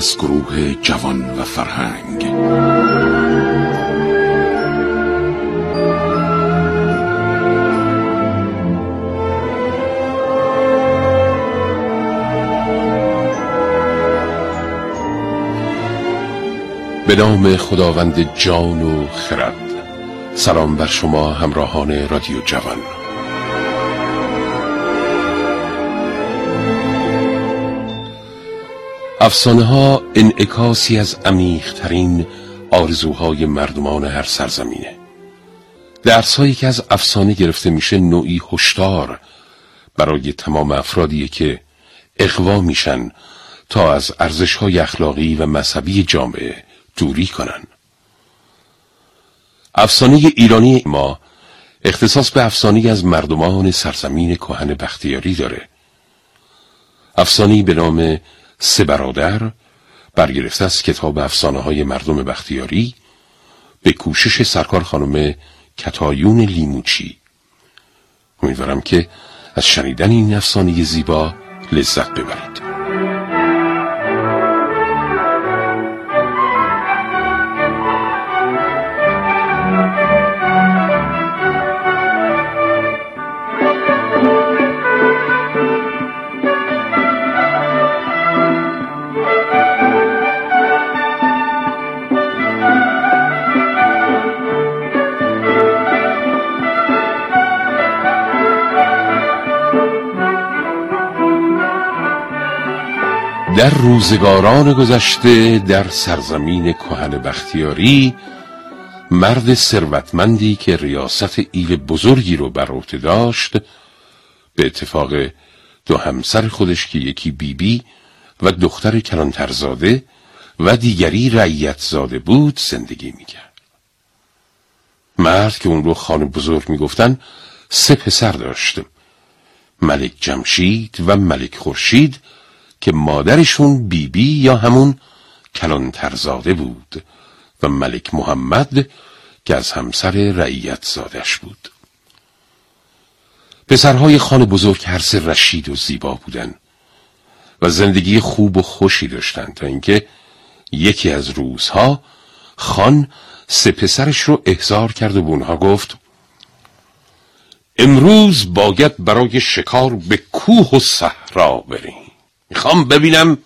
از گروه جوان و فرهنگ. به نام خداوند جان و خرد سلام بر شما همراهان رادیو جوان. افسانه ها انعکاسی از عمیقترین آرزوهای مردمان هر سرزمینه. درس هایی که از افسانه گرفته میشه نوعی هشدار برای تمام افرادی که اقوا میشن تا از ارزش های اخلاقی و مذهبی جامعه دوری کنن. افسانه ایرانی ما اختصاص به افسانه از مردمان سرزمین کهن بختیاری داره. افسانه به نام سه برادر برگرفته از کتاب افسانه های مردم بختیاری به کوشش سرکار خانم کتایون لیموچی. امیدوارم که از شنیدن این افسانه زیبا لذت ببرید. در روزگاران گذشته در سرزمین کهن بختیاری مرد ثروتمندی که ریاست ایل بزرگی رو بر عهده داشت به اتفاق دو همسر خودش که یکی بیبی بی و دختر کلانترزاده و دیگری رعیت زاده بود زندگی می‌کرد. مرد که اون رو خانه بزرگ می‌گفتن سه پسر داشت. ملک جمشید و ملک خورشید که مادرشون بیبی بی یا همون کلانترزاده بود و ملک محمد که از همسر رعیت زادش بود. پسرهای خان بزرگ هر سه رشید و زیبا بودن و زندگی خوب و خوشی داشتند تا اینکه یکی از روزها خان سه پسرش رو احضار کرد و به اونها گفت امروز باید برای شکار به کوه و صحرا بریم. می‌خوام ببینم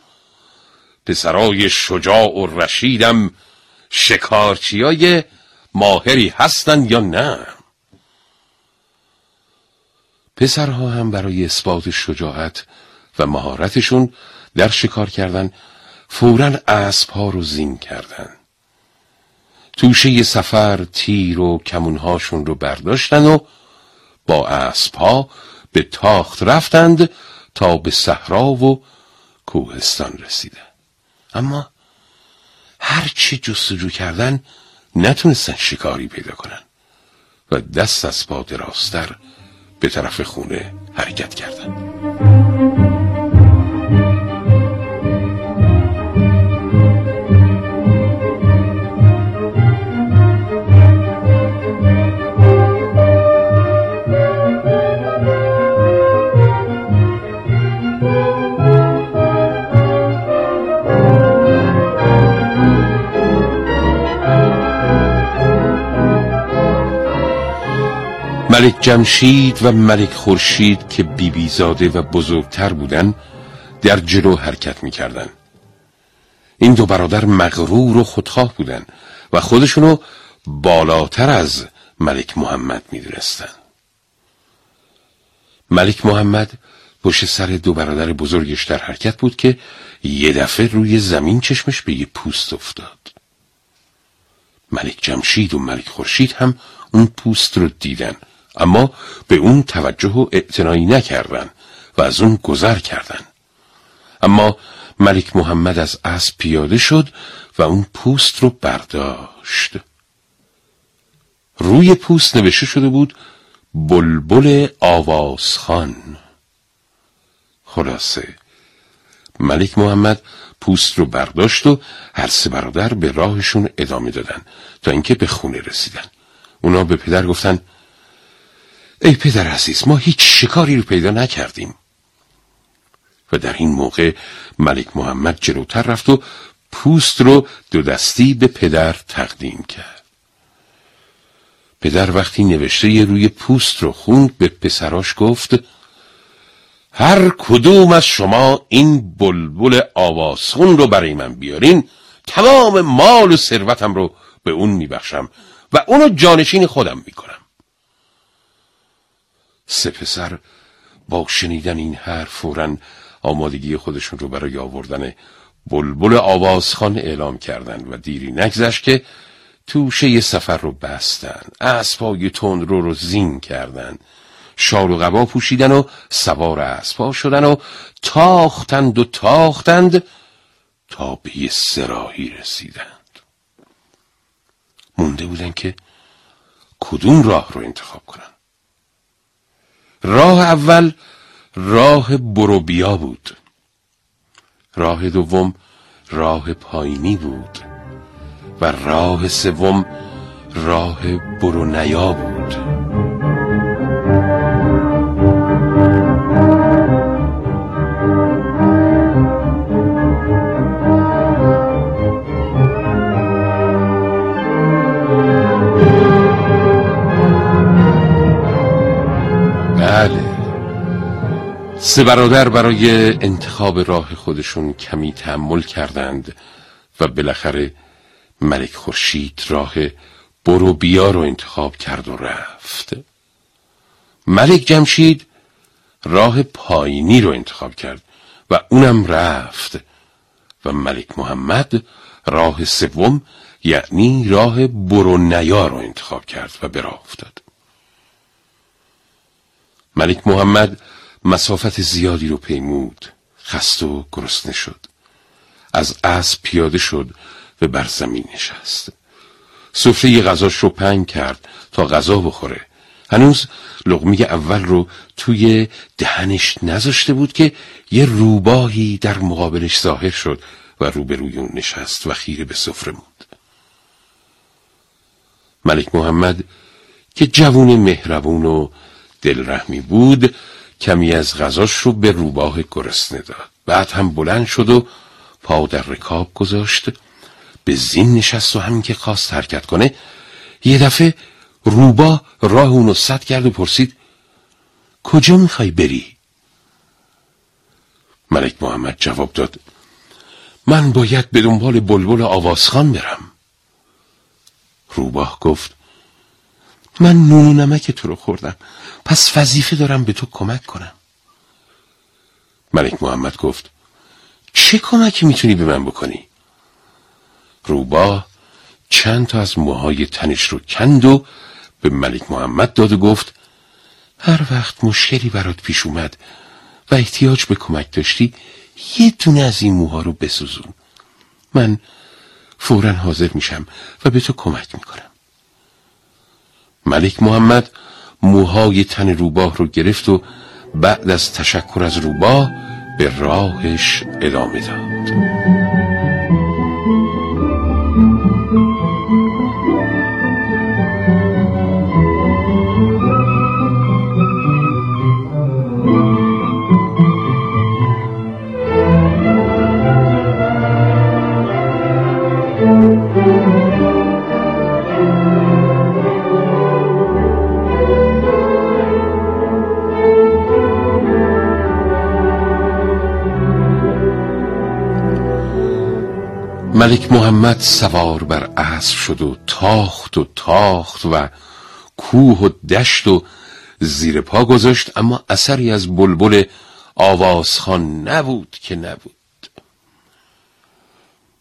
پسرای شجاع و رشیدم شکارچیای ماهری هستن یا نه. پسرها هم برای اثبات شجاعت و مهارتشون در شکار کردن فورا اسبها رو زین کردن. توشه سفر تیر و کمونهاشون رو برداشتن و با اسبها به تاخت رفتند تا به صحرا و کوهستان رسیده. اما هرچی جستجو کردن نتونستن شکاری پیدا کنن و دست از پا دراستر به طرف خونه حرکت کردن. ملک جمشید و ملک خورشید که بیبیزاده و بزرگتر بودن در جلو حرکت می‌کردن. این دو برادر مغرور و خودخواه بودن و خودشونو بالاتر از ملک محمد می‌دونستن. ملک محمد پشت سر دو برادر بزرگش در حرکت بود که یه دفعه روی زمین چشمش به یه پوست افتاد. ملک جمشید و ملک خورشید هم اون پوست رو دیدن. اما به اون توجه و اعتنایی نکردن و از اون گذر کردن. اما ملک محمد از اسب پیاده شد و اون پوست رو برداشت. روی پوست نوشته شده بود بلبل آوازخان. خلاصه ملک محمد پوست رو برداشت و هر سه برادر به راهشون ادامه دادن تا اینکه به خونه رسیدن. اونا به پدر گفتن ای پدر عزیز ما هیچ شکاری رو پیدا نکردیم. و در این موقع ملک محمد جلوتر رفت و پوست رو دو دستی به پدر تقدیم کرد. پدر وقتی نوشته روی پوست رو خوند به پسراش گفت هر کدوم از شما این بلبل آوازخون رو برای من بیارین تمام مال و ثروتم رو به اون میبخشم و اونو جانشین خودم می‌کنم. سه پسر با شنیدن این حرف فورا آمادگی خودشون رو برای آوردن بلبل آوازخان اعلام کردند و دیری نگذشت که توشه سفر رو بستن اسبای تند رو رو زین کردن شال و قبا پوشیدن و سوار اسبا شدن و تاختند و تاختند تا به یه سراحی رسیدند. مونده بودن که کدوم راه رو انتخاب کنن؟ راه اول راه بروبیا بود. راه دوم راه پایینی بود. و راه سوم راه برونیا بود. سه برادر برای انتخاب راه خودشون کمی تحمل کردند و بالاخره ملک خورشید راه برو بیا رو انتخاب کرد و رفت. ملک جمشید راه پایینی رو انتخاب کرد و اونم رفت و ملک محمد راه سوم یعنی راه برو نیا رو انتخاب کرد و به راه افتاد ملک محمد مسافت زیادی رو پیمود. خست و گرسنه شد. از اسب پیاده شد و بر زمین نشست. سفره غذاش رو پنگ کرد تا غذا بخوره. هنوز لغمی اول رو توی دهنش نذاشته بود که یه روباهی در مقابلش ظاهر شد و روبروی اون نشست و خیره به سفره موند. ملک محمد که جوون مهربون و دلرحمی بود کمی از غذاش رو به روباه گرسنه داد. بعد هم بلند شد و پا در رکاب گذاشت. به زین نشست و همین که خواست حرکت کنه یه دفعه روبا راه اونو صد کرد و پرسید کجا می‌خوای بری؟ ملک محمد جواب داد من باید به دنبال بلبل آوازخان برم. روباه گفت من نون و نمک تو رو خوردم. پس وظیفه دارم به تو کمک کنم. ملک محمد گفت چه کمکی می‌تونی به من بکنی؟ روبا چند تا از موهای تنش رو کند و به ملک محمد داد و گفت هر وقت مشکلی برات پیش اومد و احتیاج به کمک داشتی یه دونه از این موها رو بسوزون. من فورا حاضر میشم و به تو کمک می‌کنم. ملک محمد موهای تن روباه رو گرفت و بعد از تشکر از روباه به راهش ادامه داد. ملک محمد سوار بر اسب شد و تاخت و تاخت و کوه و دشت و زیر پا گذاشت اما اثری از بلبل آوازخان نبود که نبود.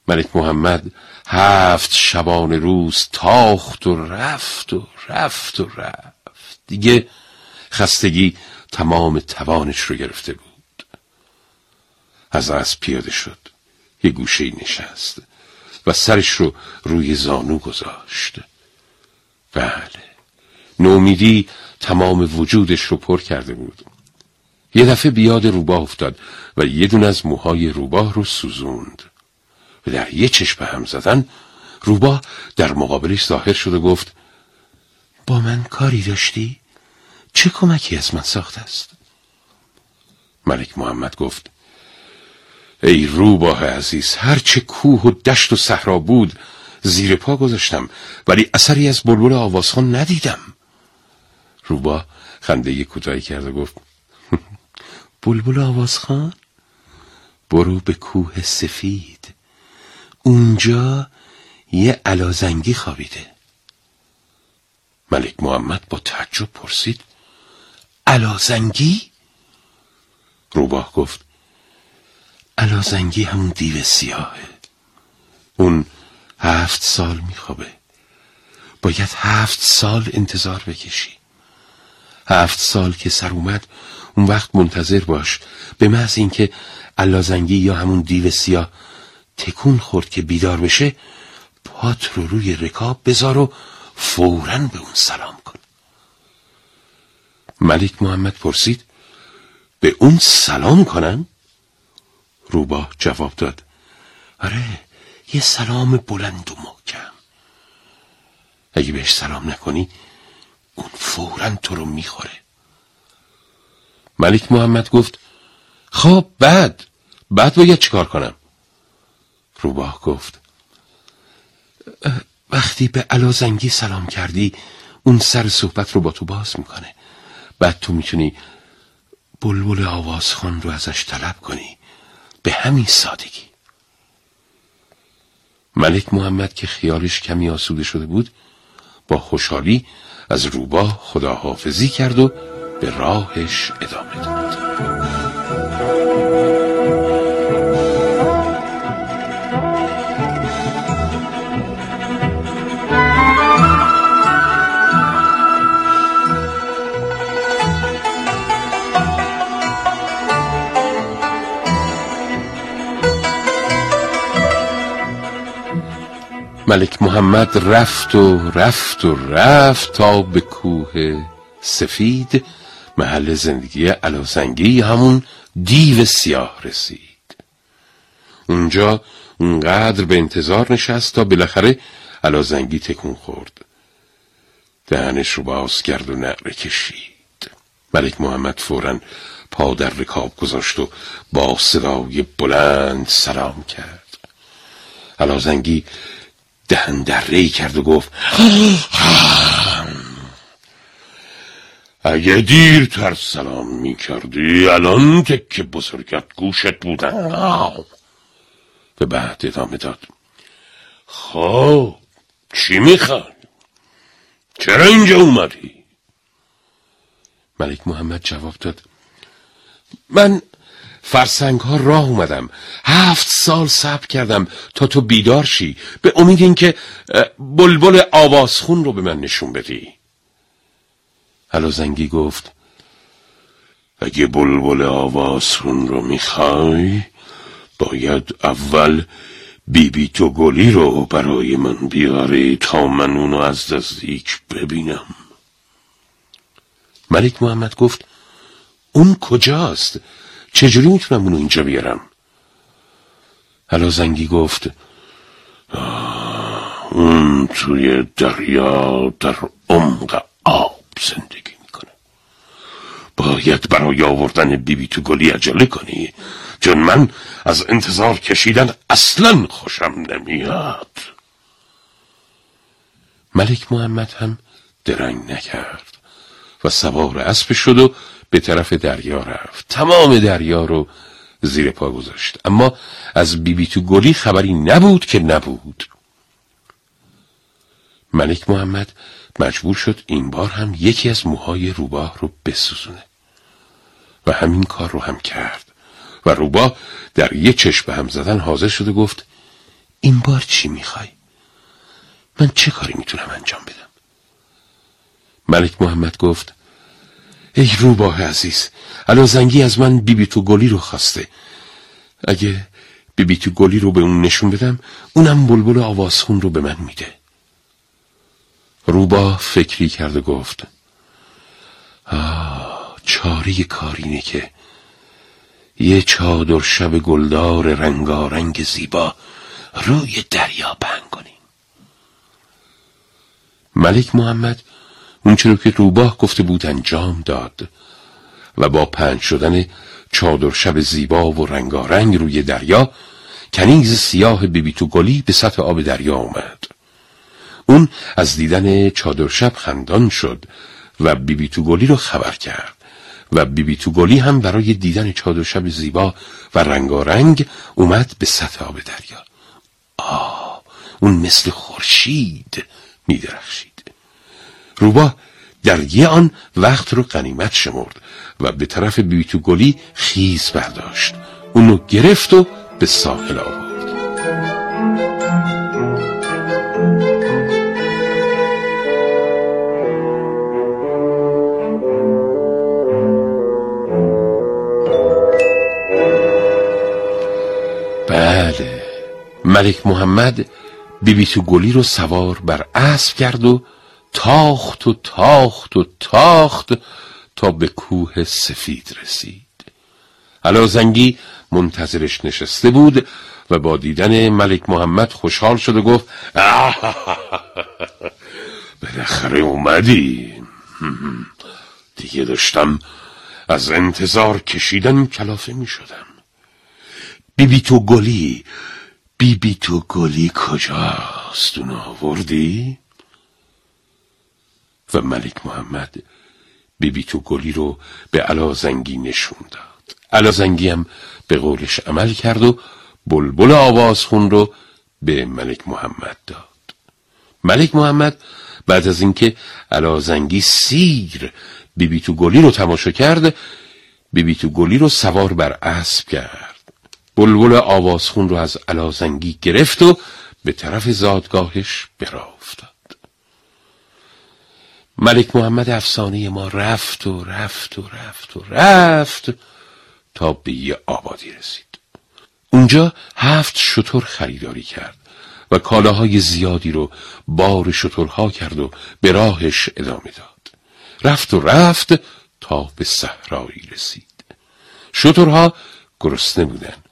ملک محمد هفت شبان روز تاخت و رفت و رفت و رفت. دیگه خستگی تمام توانش رو گرفته بود. از اسب پیاده شد. یه گوشه نشست. و سرش رو روی زانو گذاشت بله نومیدی تمام وجودش رو پر کرده بود یه دفعه بیاد روباه افتاد و یه دون از موهای روباه رو سوزوند و در یه چشم هم زدن روباه در مقابلش ظاهر شد و گفت با من کاری داشتی؟ چه کمکی از من ساخت است؟ ملک محمد گفت ای روباه عزیز هرچه کوه و دشت و صحرا بود زیر پا گذاشتم ولی اثری از بلبل آوازخان ندیدم. روباه خنده کوتاهی کرد و گفت بلبل آوازخان برو به کوه سفید. اونجا یه علازنگی خوابیده. ملک محمد با تعجب پرسید علازنگی؟ روباه گفت علازنگی همون دیو سیاهه. اون هفت سال میخوابه. باید هفت سال انتظار بکشی. هفت سال که سر اومد اون وقت منتظر باش. به محض اینکه علازنگی یا همون دیو سیاه تکون خورد که بیدار بشه پات رو روی رکاب بذار و فورا به اون سلام کن. ملک محمد پرسید به اون سلام کنن؟ روباه جواب داد. آره یه سلام بلند و محکم. اگه بهش سلام نکنی اون فورا تو رو می‌خوره. ملک محمد گفت خب بعد بعد باید چیکار کنم؟ روباه گفت وقتی به علازنگی سلام کردی اون سر صحبت رو با تو باز می‌کنه. بعد تو می‌تونی بلبل آوازخان رو ازش طلب کنی. به همین سادگی. ملک محمد که خیالش کمی آسوده شده بود با خوشحالی از روباه خداحافظی کرد و به راهش ادامه داد. ملک محمد رفت و رفت و رفت تا به کوه سفید محل زندگی علاسنگی همون دیو سیاه رسید. اونجا اونقدر به انتظار نشست تا بالاخره علازنگی تکون خورد. دهنش رو باز کرد و نقره کشید. ملک محمد فورا پا در رکاب گذاشت و با صدای بلند سلام کرد. علازنگی دهن در ری کرد و گفت اگه دیرتر سلام می کردی الان که بزرگت گوشت بودن به بعد ادامه داد خب چی می‌خوای؟ چرا اینجا اومدی؟ ملک محمد جواب داد من فرسنگ ها راه اومدم. هفت سال صبر کردم تا تو بیدار شی. به امید اینکه بلبل آوازخون رو به من نشون بدی. زنگی گفت اگه بلبل آوازخون رو می‌خوای باید اول بیبی تو گلی رو برای من بیاری تا من اونو از نزدیک ببینم. ملک محمد گفت اون کجاست؟ چجوری می‌تونم اونو اینجا بیارم؟ حالا زنگی گفت اون توی دریا در عمق آب زندگی می‌کنه. باید برای آوردن بیبی تو گلی عجله کنی چون من از انتظار کشیدن اصلا خوشم نمیاد. ملک محمد هم درنگ نکرد و سوار اسب شد و به طرف دریا رفت تمام دریا رو زیر پا گذاشت اما از بیبی تو گلی خبری نبود که نبود ملک محمد مجبور شد این بار هم یکی از موهای روباه رو بسوزونه و همین کار رو هم کرد و روباه در یه چشم هم زدن حاضر شد و گفت این بار چی می‌خوای؟ من چه کاری می‌تونم انجام بدم؟ ملک محمد گفت ای روباه عزیز الان زنگی از من بیبی تو گلی رو خواسته. اگه بیبی تو گلی رو به اون نشون بدم اونم بلبل آوازخون رو به من میده. روباه فکری کرد و گفت آه چاره کارینه که یه چادر شب گلدار رنگارنگ زیبا روی دریا پهن کنیم. ملک محمد اونچه رو که روباه گفته بود انجام داد. و با پنج شدن چادر شب زیبا و رنگارنگ روی دریا کنیز سیاه بیبیتو گلی به سطح آب دریا اومد. اون از دیدن چادر شب خندان شد و بیبیتو گلی رو خبر کرد. و بیبیتو گلی هم برای دیدن چادر شب زیبا و رنگارنگ اومد به سطح آب دریا. آه اون مثل خورشید میدرخشید. روبا در یه آن وقت رو قنیمت شمرد و به طرف بیبیتو گلی خیز برداشت. اونو گرفت و به ساحل آورد. بله ملک محمد بیبیتو گلی رو سوار بر اسب کرد و تاخت و تاخت و تاخت تا به کوه سفید رسید. زنگی منتظرش نشسته بود و با دیدن ملک محمد خوشحال شد و گفت بالاخره اومدی دیگه داشتم از انتظار کشیدن کلافه می شدم. بیبی تو گلی بیبی تو گلی کجاست؟ اون آوردی؟ و ملک محمد بیبی تو گلی رو به علازنگی نشون داد. علازنگی هم به قولش عمل کرد و بلبل آوازخون رو به ملک محمد داد. ملک محمد بعد از اینکه علازنگی سیر بیبی تو گلی رو تماشا کرد بیبی تو گلی رو سوار بر اسب کرد. بلبل آوازخون رو از علازنگی گرفت و به طرف زادگاهش براه افتاد ملک محمد افسانه ما رفت و رفت و رفت و رفت تا به یه آبادی رسید. اونجا هفت شطور خریداری کرد و کالاهای زیادی رو بار شطورها کرد و به راهش ادامه داد. رفت و رفت تا به صحرایی رسید. شطورها گرسنه بودن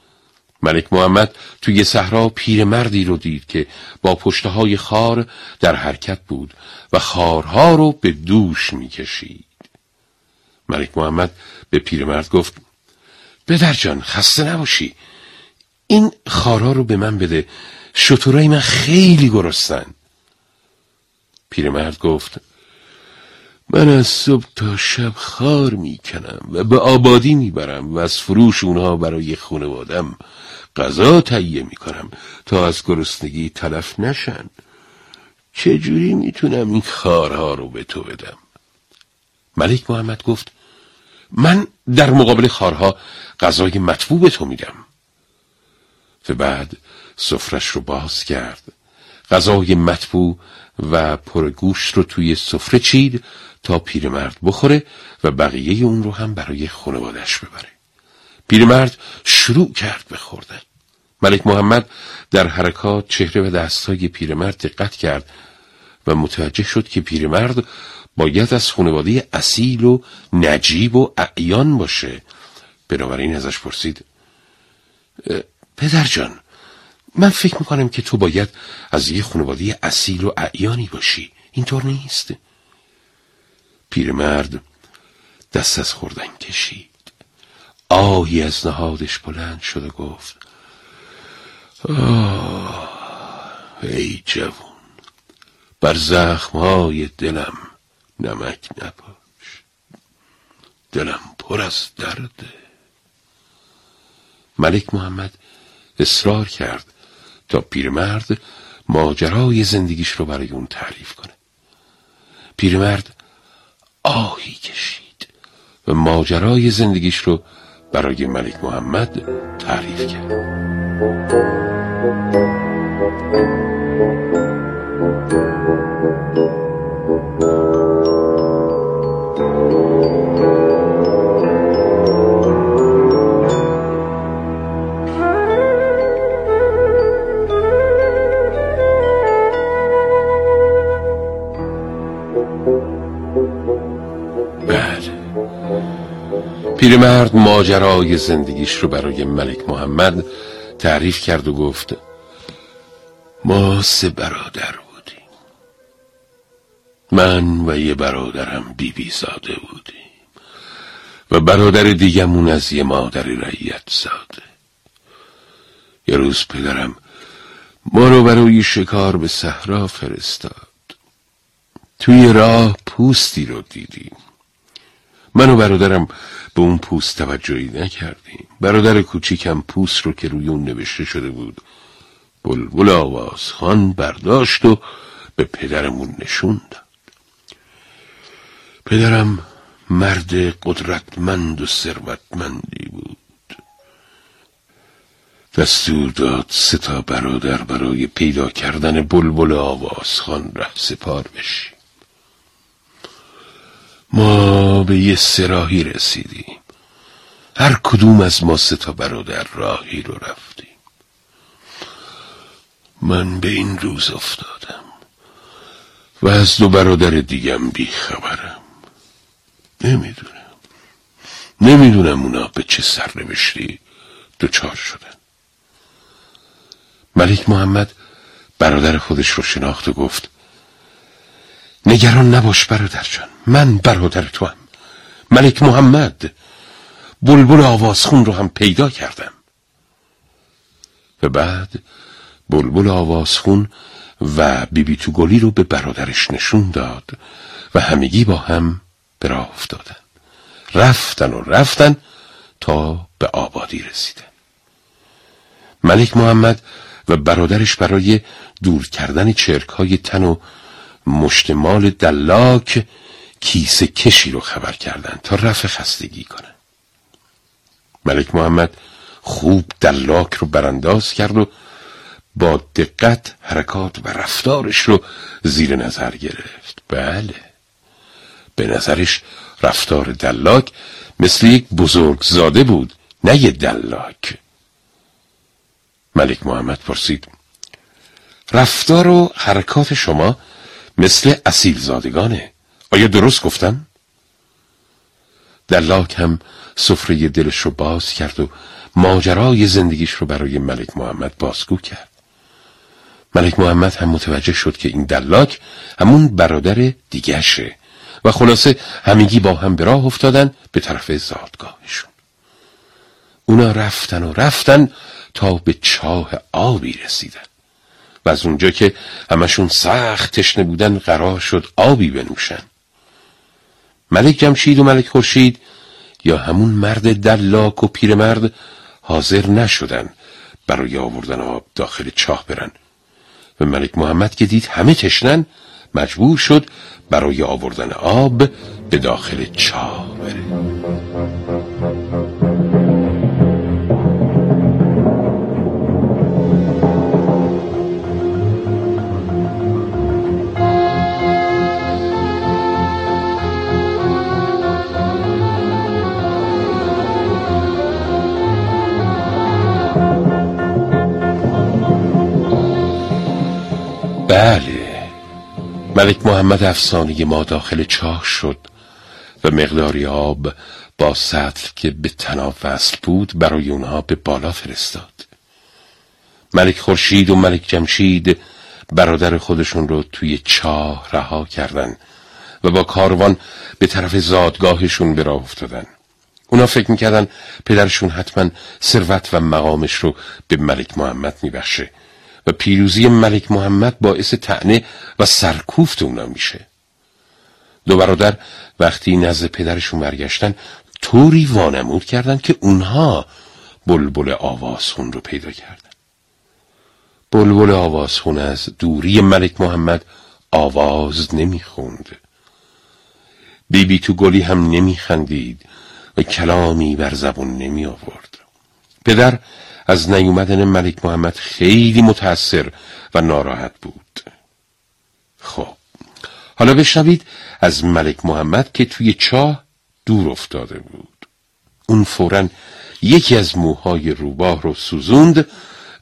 ملک محمد توی صحرا پیرمردی رو دید که با پشته های خار در حرکت بود و خارها رو به دوش می‌کشید. ملک محمد به پیرمرد گفت بدر جان خسته نباشی این خارها رو به من بده شطورای من خیلی گرستن پیرمرد گفت من از صبح تا شب خار می‌کنم و به آبادی می‌برم و از فروش اونها برای خانوادم غذا تهیه می‌کنم تا از گرسنگی تلف نشن. چجوری می‌تونم این خارها رو به تو بدم؟ ملک محمد گفت من در مقابل خارها غذای مطبوع به تو میدم. و بعد سفرش رو باز کرد. غذای مطبوع و پرگوش رو توی سفره چید تا پیرمرد بخوره و بقیه اون رو هم برای خانوادش ببره. پیرمرد شروع کرد به خوردن. ملک محمد در حرکات چهره و دستای پیرمرد دقت کرد و متوجه شد که پیرمرد باید از خانواده اصیل و نجیب و اعیان باشه. بنابراین ازش پرسید پدر جان من فکر می‌کنم که تو باید از یه خانواده اصیل و اعیانی باشی. اینطور نیست. پیرمرد دست از خوردن کشید. آهی از نهادش بلند شد و گفت آه ای جوون بر زخمهای دلم نمک نپاش. دلم پر از درده. ملک محمد اصرار کرد. تا پیرمرد ماجرای زندگیش رو برای اون تعریف کنه. پیرمرد آهی کشید و ماجرای زندگیش رو برای ملک محمد تعریف کرد. پیرمرد ماجرای زندگیش رو برای ملک محمد تعریف کرد و گفت ما سه برادر بودیم. من و یه برادرم بیبی بی زاده بودیم. و برادر دیگمون از یه مادر رعیت زاده یه روز پدرم ما رو برای شکار به صحرا فرستاد. توی راه پوستی رو دیدیم. من و برادرم به اون پوست توجهی نکردیم. برادر کوچیکم پوست رو که روی اون نوشته شده بود بلبل آواز خان برداشت و به پدرمون نشون داد. پدرم مرد قدرتمند و ثروتمندی بود. دستور داد سه تا برادر برای پیدا کردن بلبل آوازخان ره سپار بشیم. ما به یه سراحی رسیدیم هر کدوم از ما تا برادر راهی رو رفتیم. من به این روز افتادم و از دو برادر دیگم بیخبرم. نمی‌دونم. نمی‌دونم اونا به چه سرنوشتی دوچار شدن. ملک محمد برادر خودش رو شناخت و گفت نگران نباش برادر جان من برادر تو هم ملک محمد بلبل آوازخون رو هم پیدا کردم. و بعد بلبل آوازخون و بیبی تو گلی رو به برادرش نشون داد و همگی با هم به راه افتادن. رفتن و رفتن تا به آبادی رسیدن. ملک محمد و برادرش برای دور کردن چرک های تن و مشتمال دلاک کیسه کشی رو خبر کردن تا رفع خستگی کنن. ملک محمد خوب دلاک رو برانداز کرد و با دقت حرکات و رفتارش رو زیر نظر گرفت. بله. به نظرش رفتار دلاک مثل یک بزرگ زاده بود نه یه دلاک. ملک محمد پرسید رفتار و حرکات شما مثل اصیل زادگانه؟ آیا درست گفتم؟ دلاک هم سفره دلش رو باز کرد و ماجرای زندگیش رو برای ملک محمد بازگو کرد. ملک محمد هم متوجه شد که این دلاک همون برادر دیگشه و خلاصه همگی با هم به راه افتادن به طرف زادگاهشون. اونا رفتن و رفتن تا به چاه آبی رسیدن و از اونجا که همشون سخت تشنه بودن قرار شد آبی بنوشن. ملک جمشید و ملک خورشید یا همون مرد دلاک و پیرمرد حاضر نشدن برای آوردن آب داخل چاه برن. و ملک محمد که دید همه تشنن مجبور شد برای آوردن آب به داخل چاه بره. بله. ملک محمد افسانه ما داخل چاه شد و مقداری آب با سطل که به تناب وصل بود برای اونها به بالا فرستاد. ملک خورشید و ملک جمشید برادر خودشون رو توی چاه رها کردن و با کاروان به طرف زادگاهشون به راه افتادن. اونا فکر می‌کردن پدرشون حتما ثروت و مقامش رو به ملک محمد میبخشه. و پیروزی ملک محمد باعث تعنه و سرکوفت اونا میشه. دو برادر وقتی نزد پدرشون برگشتن طوری وانمود کردن که اونها بلبل آوازخون رو پیدا کردن. بلبل آوازخون از دوری ملک محمد آواز نمی‌خوند. بیبی تو گلی هم نمیخندید و کلامی بر زبون نمی آورد پدر از نیومدن ملک محمد خیلی متأثر و ناراحت بود. خب حالا بشنوید از ملک محمد که توی چاه دور افتاده بود. اون فورا یکی از موهای روباه رو سوزوند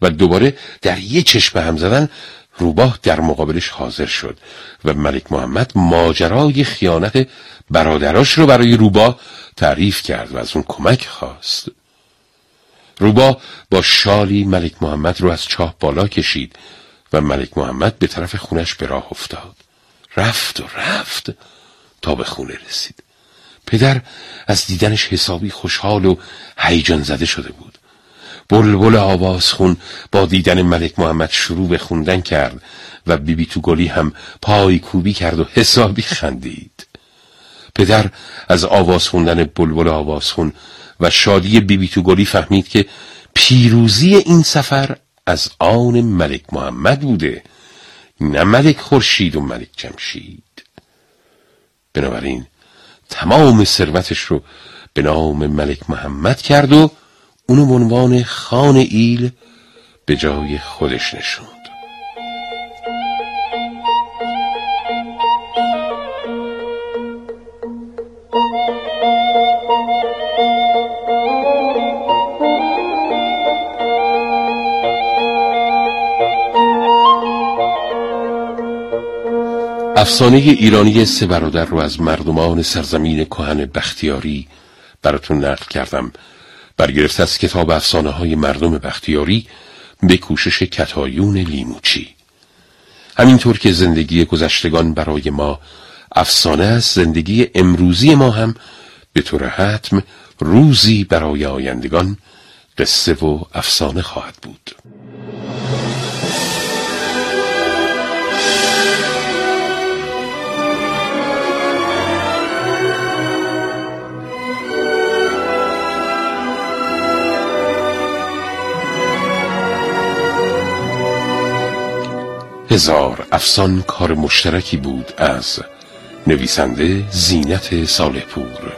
و دوباره در یه چشم هم زدن روباه در مقابلش حاضر شد و ملک محمد ماجرای خیانت برادراش رو برای روباه تعریف کرد و از اون کمک خواست. روبا با شالی ملک محمد رو از چاه بالا کشید و ملک محمد به طرف خونش به راه افتاد. رفت و رفت تا به خونه رسید. پدر از دیدنش حسابی خوشحال و هیجان زده شده بود. بلبل آوازخون با دیدن ملک محمد شروع به خوندن کرد و بیبی تو گلی هم پای کوبی کرد و حسابی خندید. پدر از آواز خوندن بلبل آوازخون و شادی بیبی تو گلی فهمید که پیروزی این سفر از آن ملک محمد بوده نه ملک خورشید و ملک جمشید. بنابراین تمام ثروتش رو به نام ملک محمد کرد و اونو به عنوان خان ایل به جای خودش نشوند. افسانه ایرانی سه برادر رو از مردمان سرزمین کهن بختیاری براتون نقل کردم. برگرفته از کتاب افسانه های مردم بختیاری به کوشش کتایون لیموچی. همینطور که زندگی گذشتگان برای ما افسانه است زندگی امروزی ما هم به طور حتم روزی برای آیندگان قصه و افسانه خواهد بود. هزار افسان کار مشترکی بود از نویسنده زینت صالح پور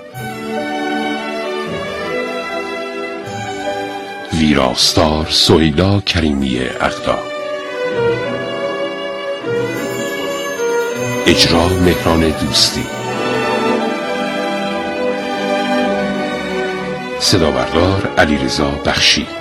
ویراستار سویلا کریمی اقدا. اجرا مهران دوستی. صدا بردار علیرضا بخشی.